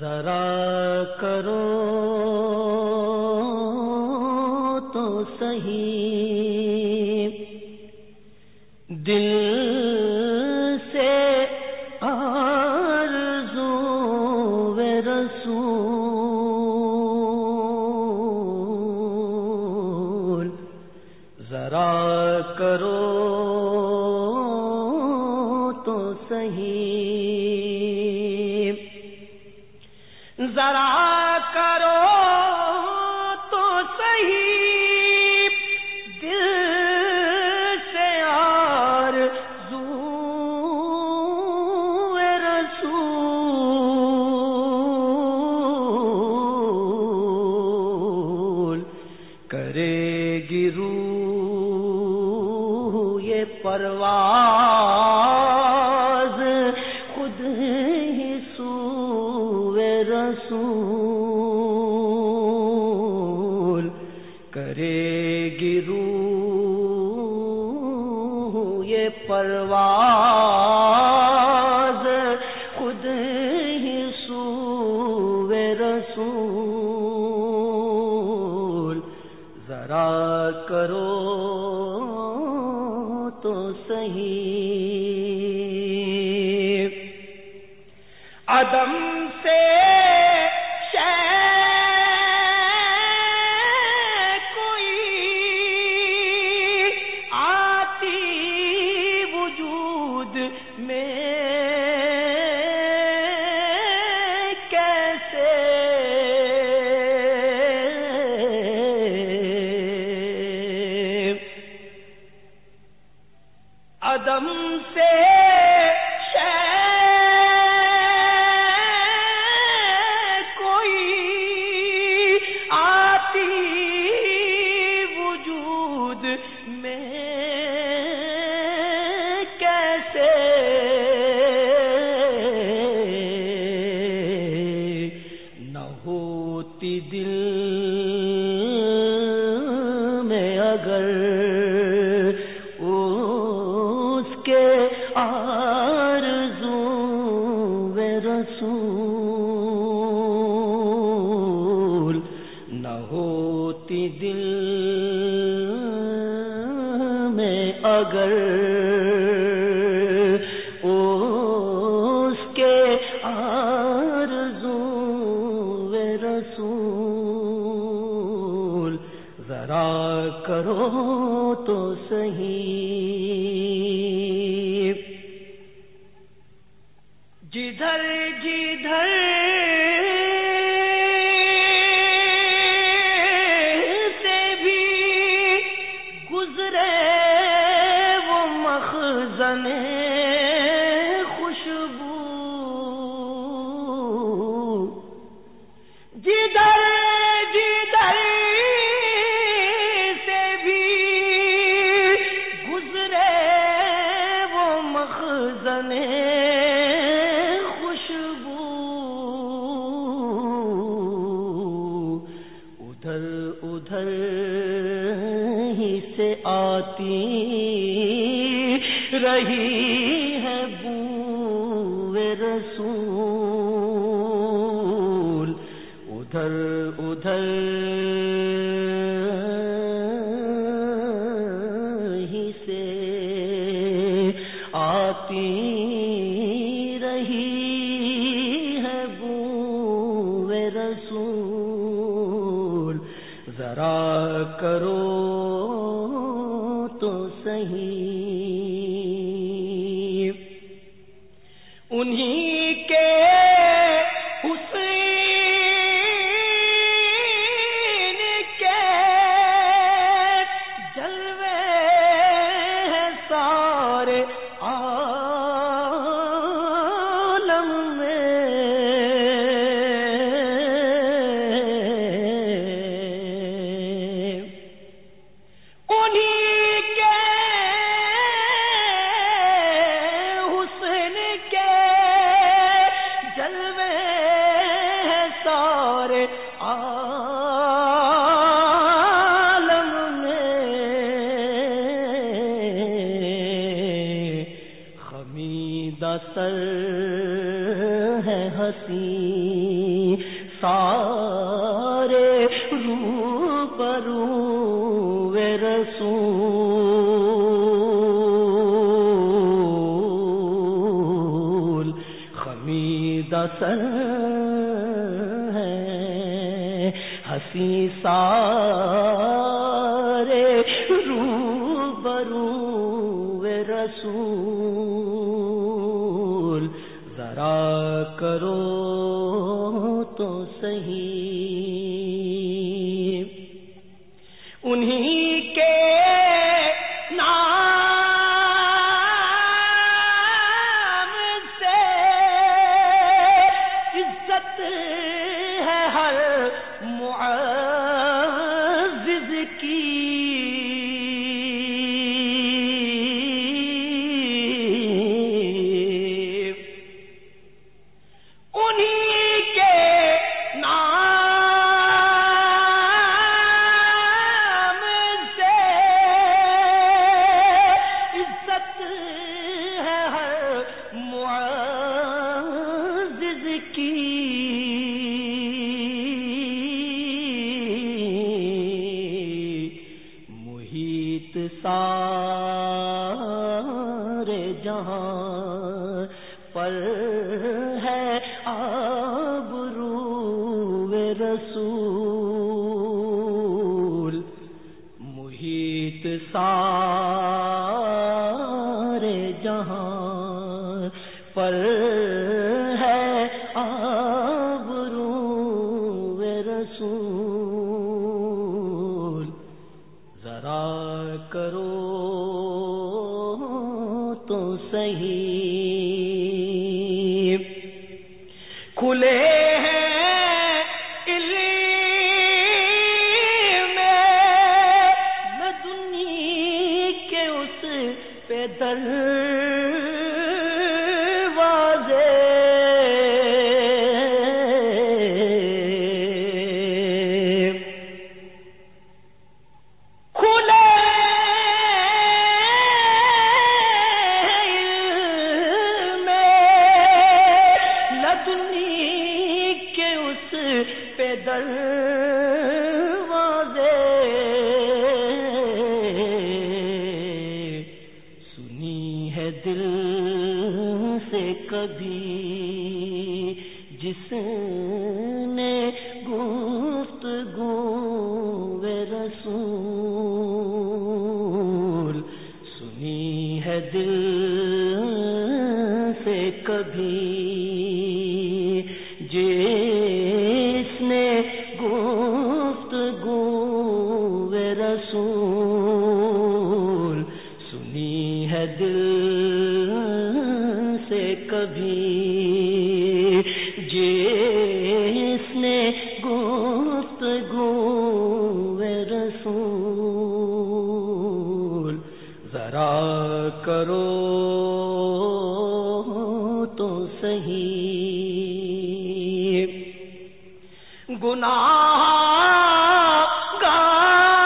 ذرا کرو تو صحیح۔ دل پرواز خود ہی سوے رسول کرے گرو یہ پرواز خود ہی سوے رسول ذرا کرو تو صحیح قدم سے اگر اس کے آرزو رسول ذرا کرو تو صحیح۔ جدھر جدھر مخزن خوشبو۔ جدھر جدھر سے بھی گزرے وہ مخزن خوشبو۔ ادھر ادھر ہی سے آتی رہی ہے بو رسول۔ ادھر ادھر۔ ہی سے آتی رہی ہے بو رسول۔ ذرا کرو تو صحیح۔ عالم میں خمیدہ سر ہے ہسی سارے رو برو رسول خمید سر ہسی سارے رو برو رسول ذرا کرو تو صحیح اور پورے جہاں پر ہے آبرو رسول محیط سا جس نے گفتگو رسول سنی ہے دل سے کبھی جس نے گفتگو ذرا کرو تو صحیح۔ گناہ گار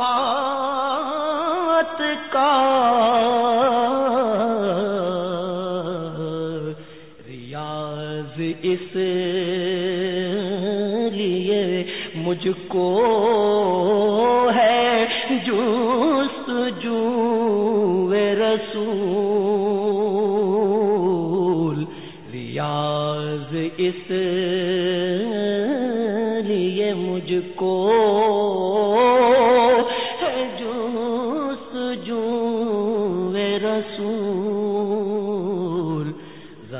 شفاعت کا ریاض اس لیے مجھ کو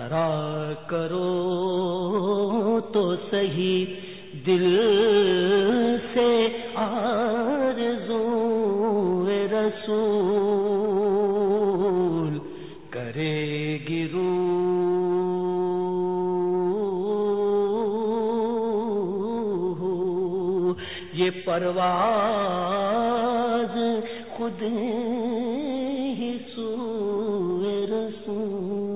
ذرا کرو تو سہی دل سے آرزو رسول کرے گرو۔ یہ پرواز خود ہی سو رسول۔